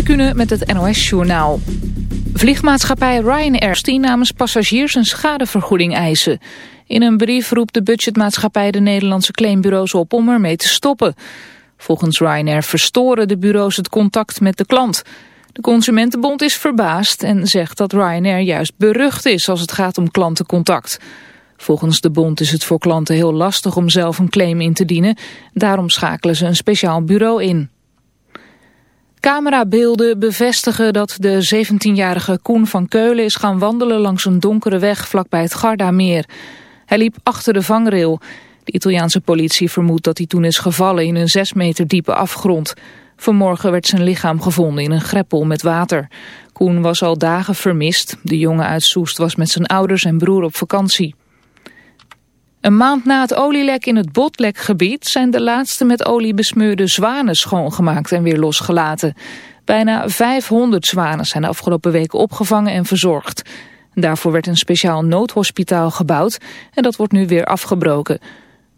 Kunnen met het NOS-journaal. Vliegmaatschappij Ryanair die namens passagiers een schadevergoeding eisen. In een brief roept de budgetmaatschappij de Nederlandse claimbureaus op om ermee te stoppen. Volgens Ryanair verstoren de bureaus het contact met de klant. De Consumentenbond is verbaasd en zegt dat Ryanair juist berucht is als het gaat om klantencontact. Volgens de bond is het voor klanten heel lastig om zelf een claim in te dienen. Daarom schakelen ze een speciaal bureau in. Camerabeelden bevestigen dat de 17-jarige Koen van Keulen is gaan wandelen langs een donkere weg vlakbij het Gardameer. Hij liep achter de vangrail. De Italiaanse politie vermoedt dat hij toen is gevallen in een 6 meter diepe afgrond. Vanmorgen werd zijn lichaam gevonden in een greppel met water. Koen was al dagen vermist. De jongen uit Soest was met zijn ouders en broer op vakantie. Een maand na het olielek in het Botlekgebied zijn de laatste met olie besmeurde zwanen schoongemaakt en weer losgelaten. Bijna 500 zwanen zijn de afgelopen weken opgevangen en verzorgd. Daarvoor werd een speciaal noodhospitaal gebouwd en dat wordt nu weer afgebroken.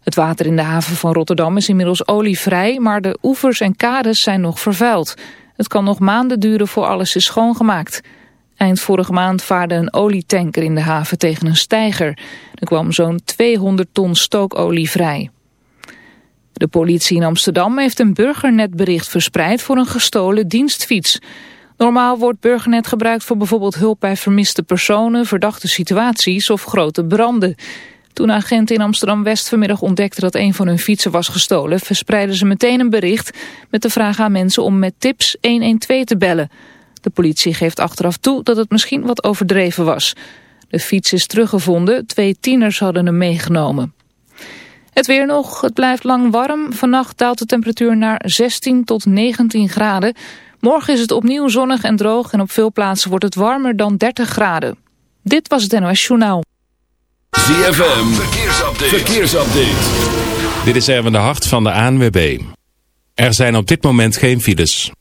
Het water in de haven van Rotterdam is inmiddels olievrij, maar de oevers en kades zijn nog vervuild. Het kan nog maanden duren voor alles is schoongemaakt. Eind vorige maand vaarde een olietanker in de haven tegen een steiger. Er kwam zo'n 200 ton stookolie vrij. De politie in Amsterdam heeft een burgernetbericht verspreid voor een gestolen dienstfiets. Normaal wordt burgernet gebruikt voor bijvoorbeeld hulp bij vermiste personen, verdachte situaties of grote branden. Toen agenten in Amsterdam-West vanmiddag ontdekten dat een van hun fietsen was gestolen, verspreidden ze meteen een bericht met de vraag aan mensen om met tips 112 te bellen. De politie geeft achteraf toe dat het misschien wat overdreven was. De fiets is teruggevonden, twee tieners hadden hem meegenomen. Het weer nog, het blijft lang warm. Vannacht daalt de temperatuur naar 16 tot 19 graden. Morgen is het opnieuw zonnig en droog en op veel plaatsen wordt het warmer dan 30 graden. Dit was het NOS Journaal. ZFM, verkeersupdate. verkeersupdate. Dit is Erwin de Hart van de ANWB. Er zijn op dit moment geen files.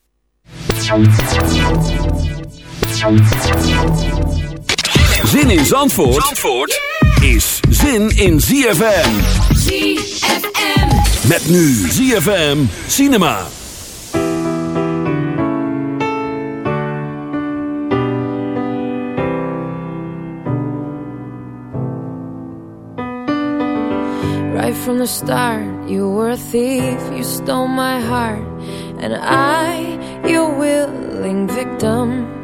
Zin in Zandvoort, Zandvoort is zin in ZFM. ZFM. Met nu ZFM Cinema. Right from the start, you were a thief, you stole my heart, and I, your willing victim.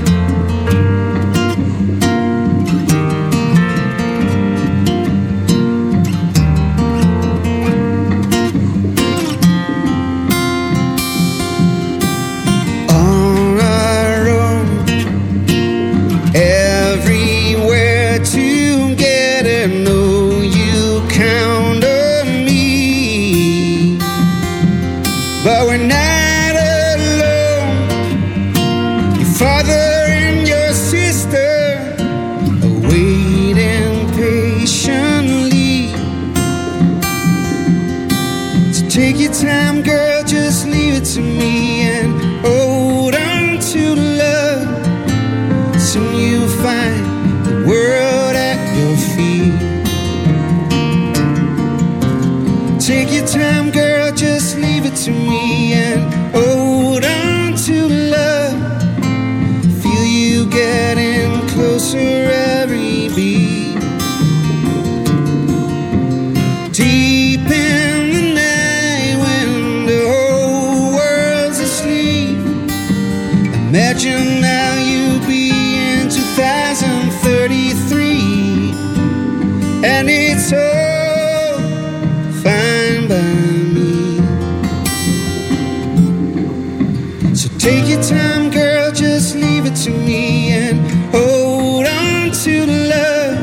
Time, girl, just leave it to me and hold on to the love.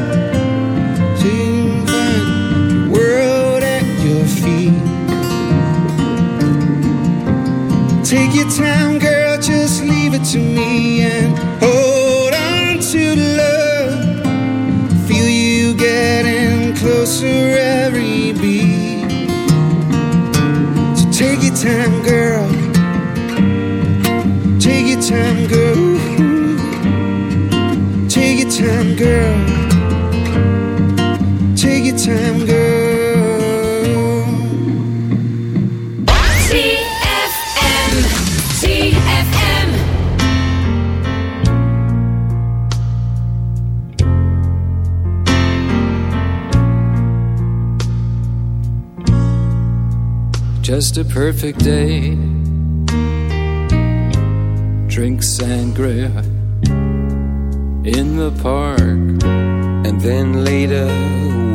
You find the world at your feet. Take your time, girl, just leave it to me and hold on to the love. Feel you getting closer every beat. So take your time, girl. Time, girl. ZFM. ZFM. Just a perfect day. Drink sangria in the park. And then later,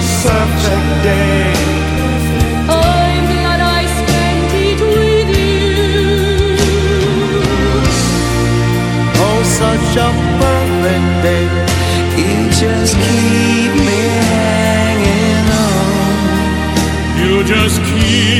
Perfect day. I'm glad I spent it with you. Oh, such a perfect day. You just keep me hanging on. You just keep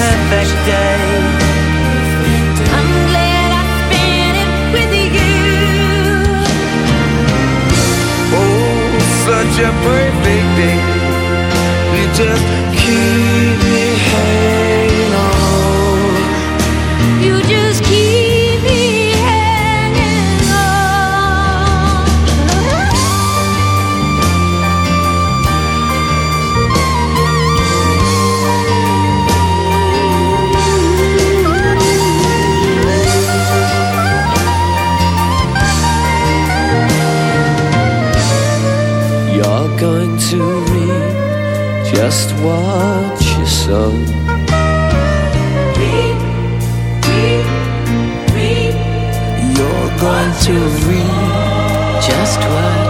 perfect day oh, such a perfect day. You just keep me home. just watch yourself. sow. Reap, reap. You're going to read just what.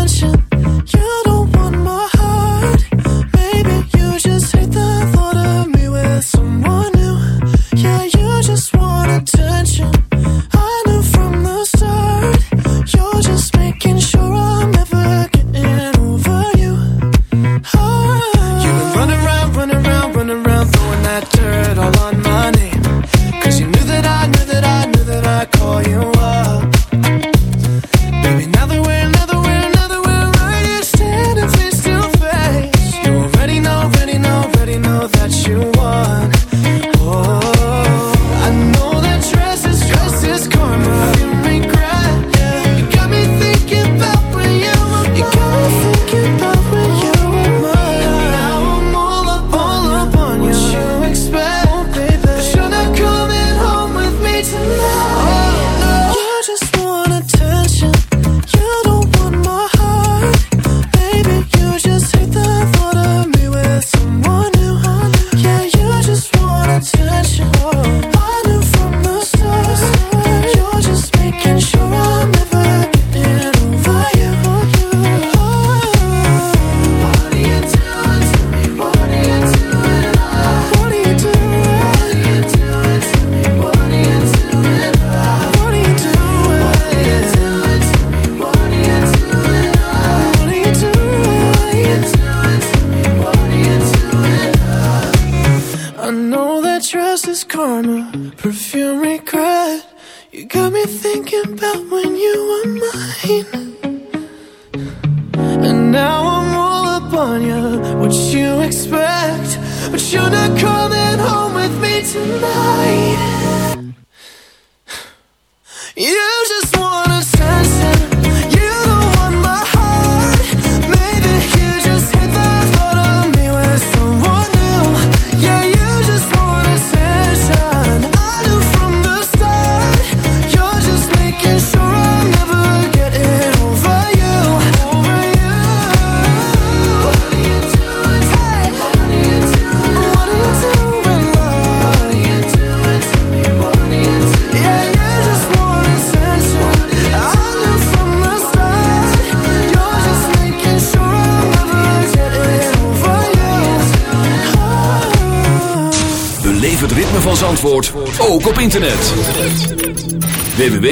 oh.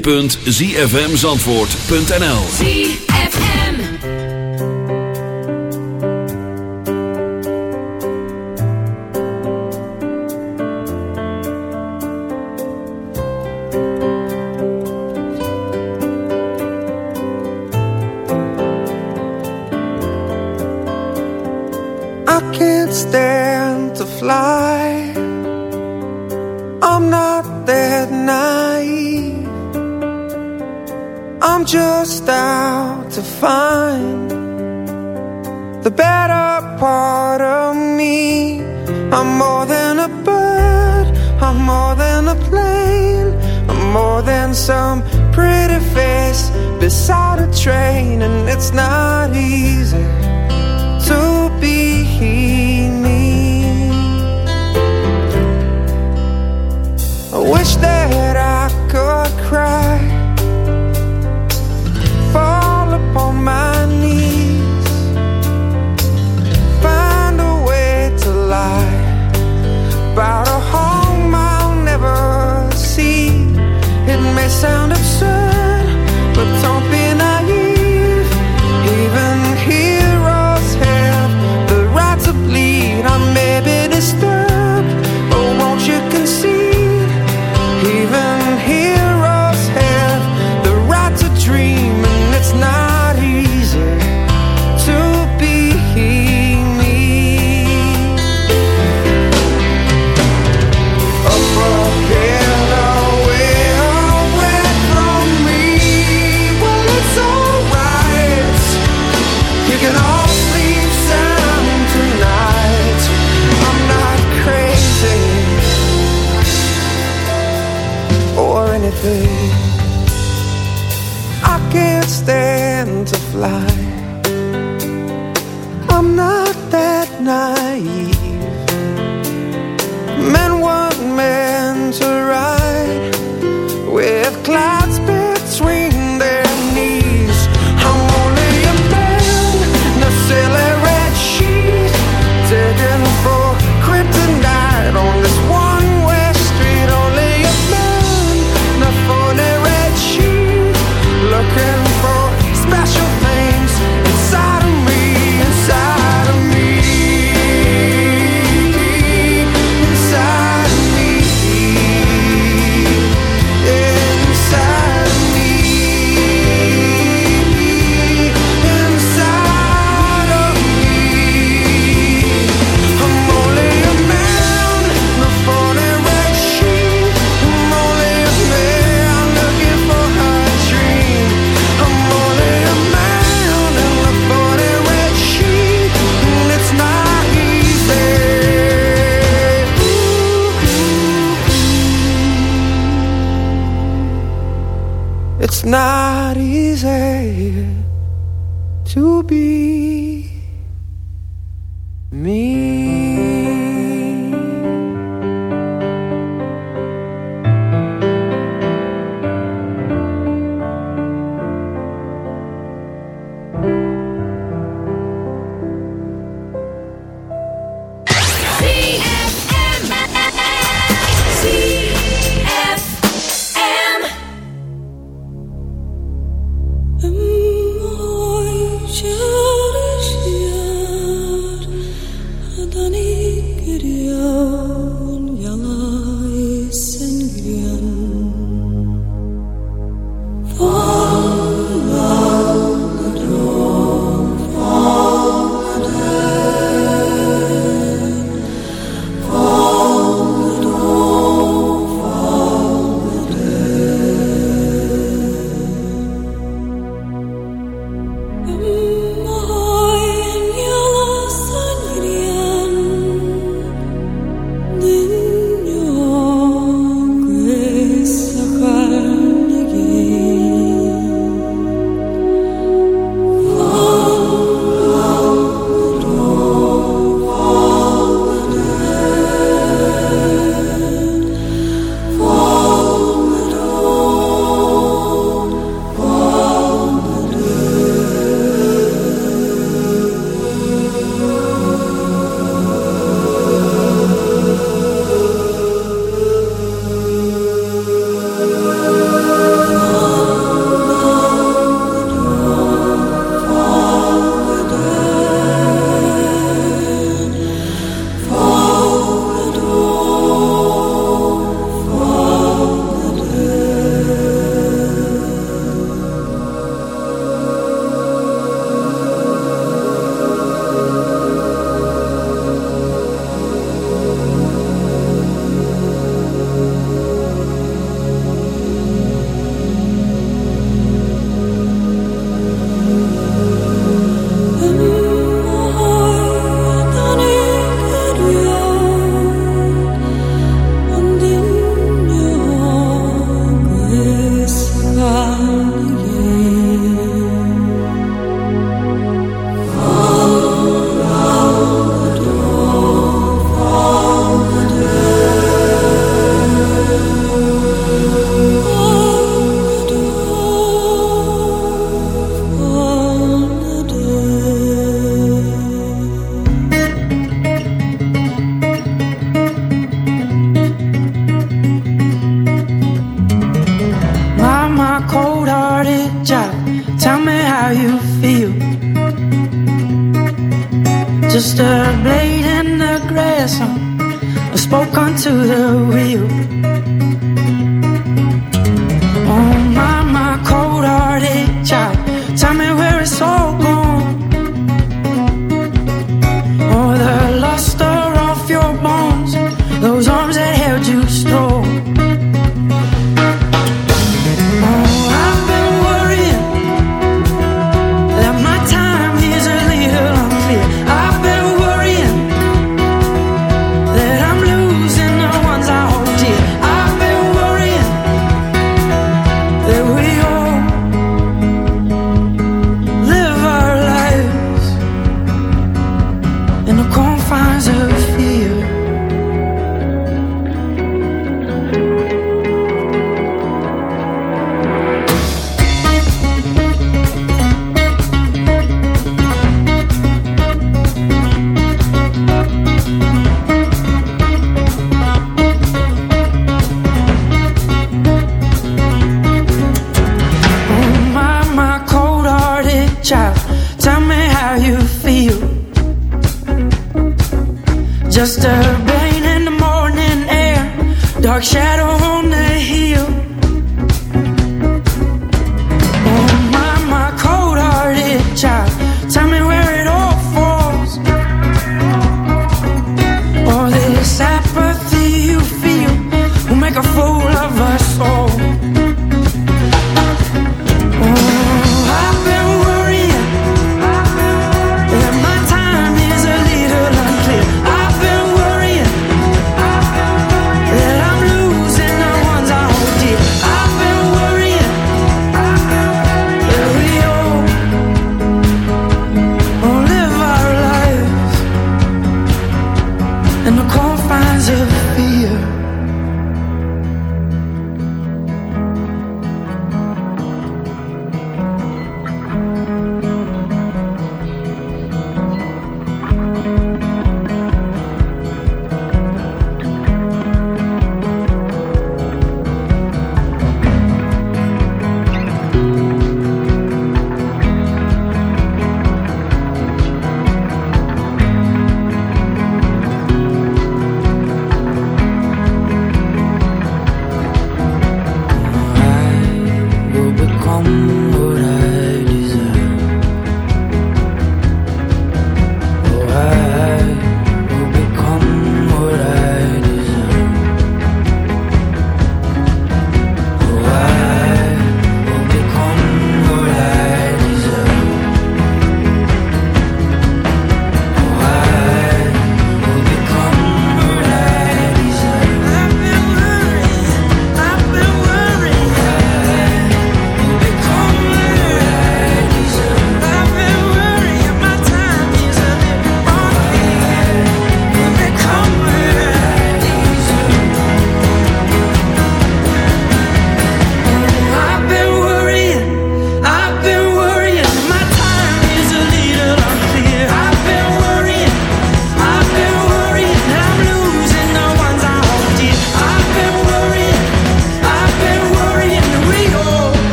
www.zfmzandvoort.nl I can't stand to fly. I'm just out to find the better part of me. I'm more than a bird, I'm more than a plane, I'm more than some pretty face beside a train, and it's not easy to be me. I wish that I could cry about a home I'll never see. It may sound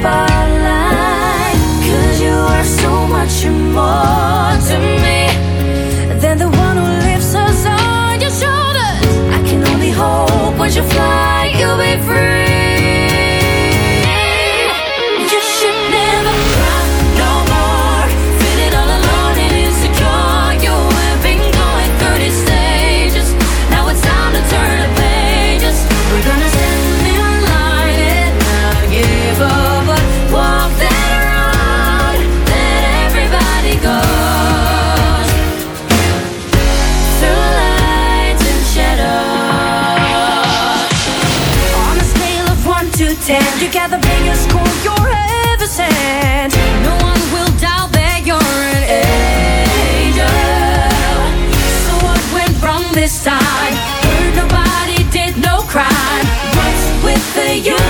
spotlight. You are so much more to me Than the one who lifts us on your shoulders. I can only hope when you fly you.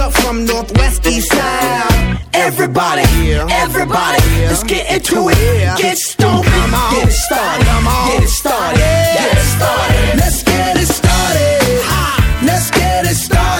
up from northwest east side. Everybody, everybody, let's get into it. Get stupid, get it started, get it started, get it started. Let's get it started. Let's get it started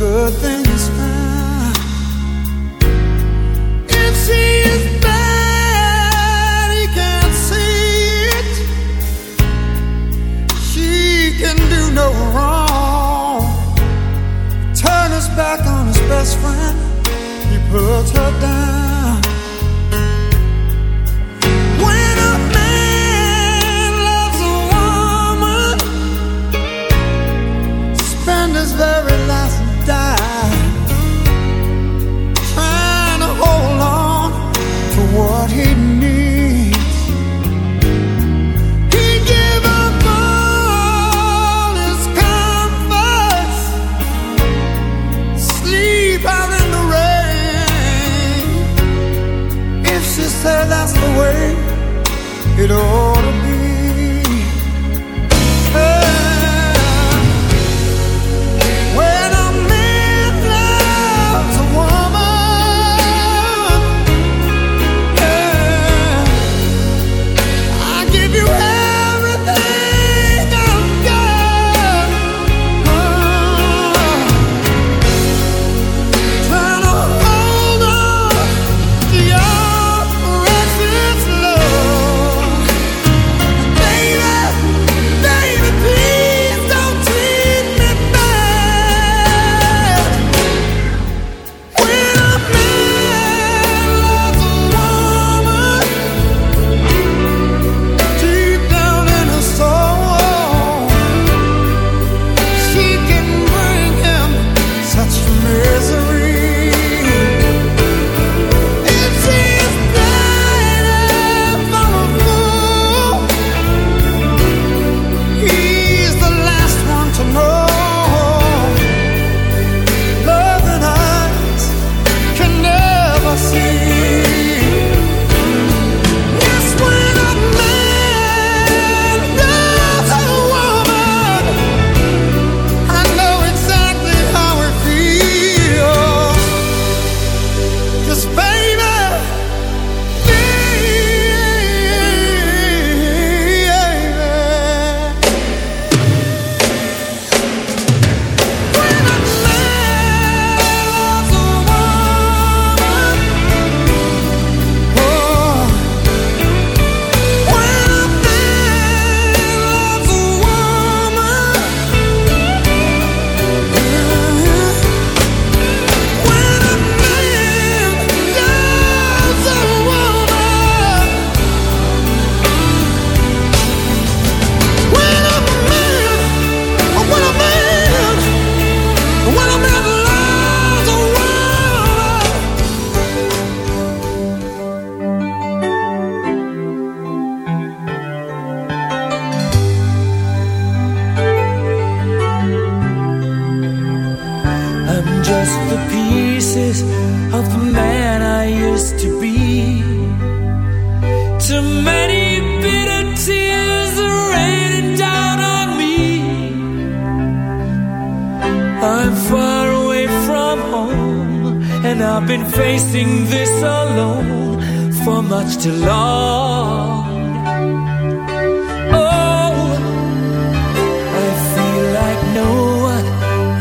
good things found. If she is bad, he can't see it. She can do no wrong turn his back on his best friend. He puts her down.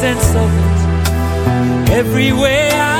sense of it. Everywhere I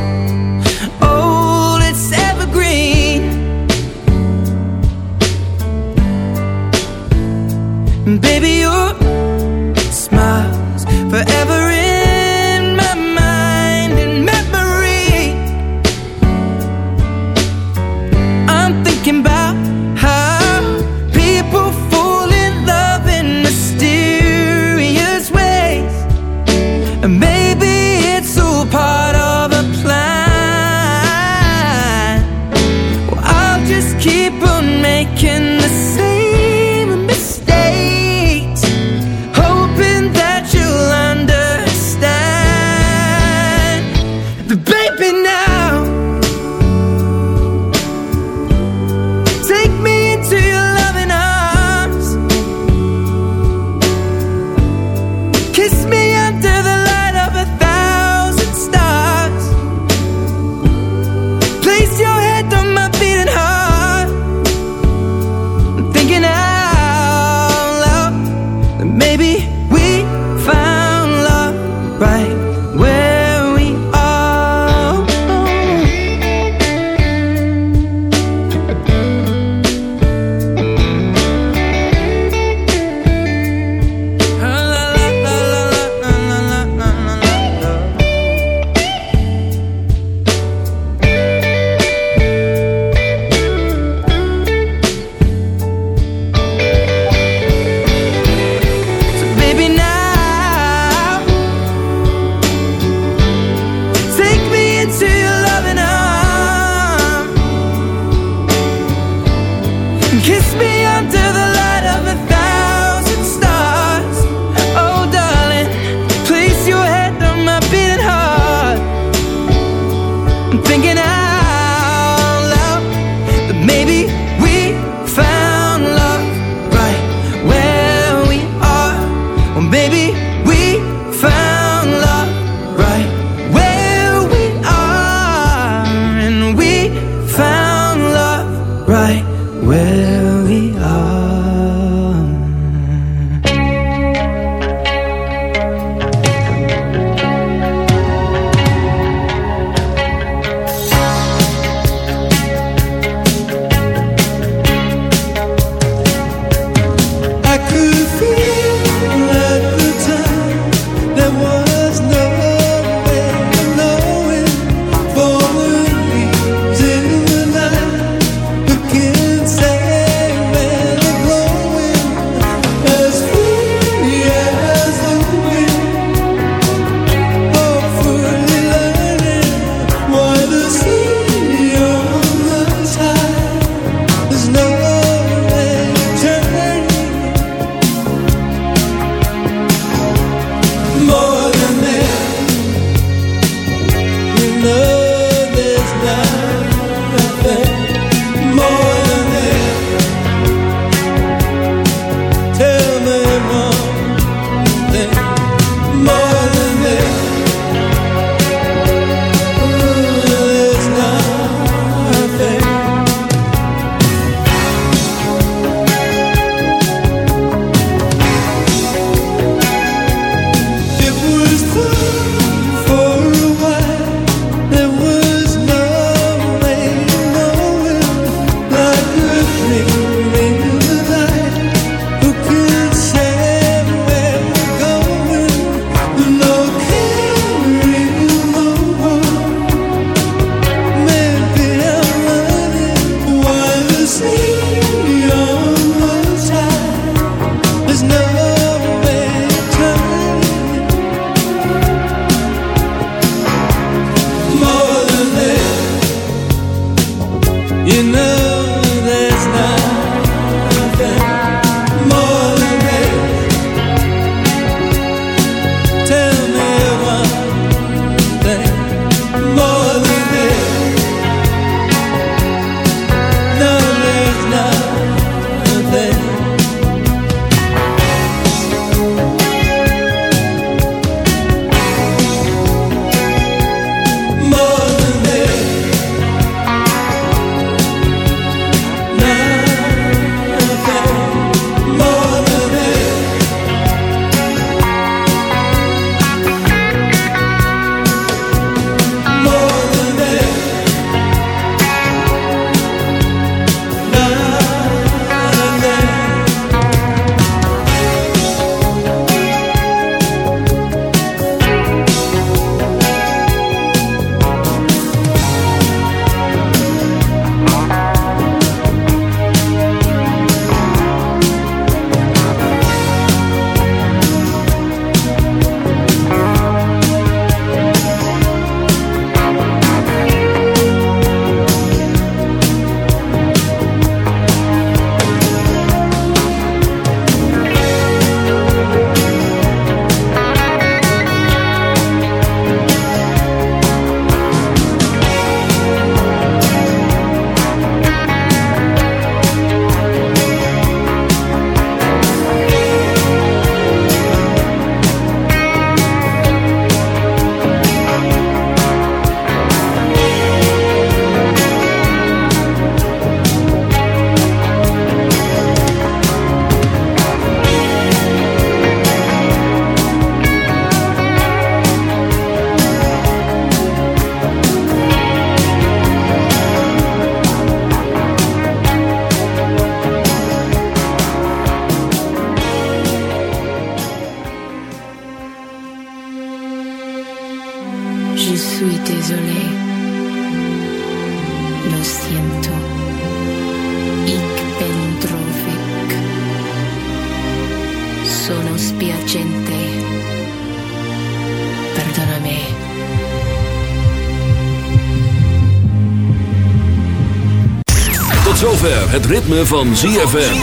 Ritme van ZFM.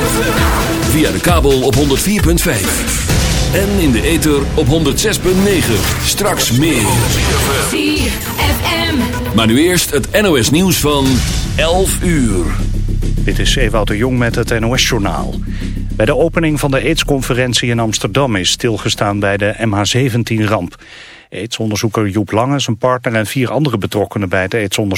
Via de kabel op 104.5. En in de ether op 106.9. Straks meer. ZFM. Maar nu eerst het NOS nieuws van 11 uur. Dit is Ewout de Jong met het NOS-journaal. Bij de opening van de AIDS-conferentie in Amsterdam is stilgestaan bij de MH17-ramp. AIDS-onderzoeker Joep Lange, zijn partner en vier andere betrokkenen bij het AIDS-onderzoek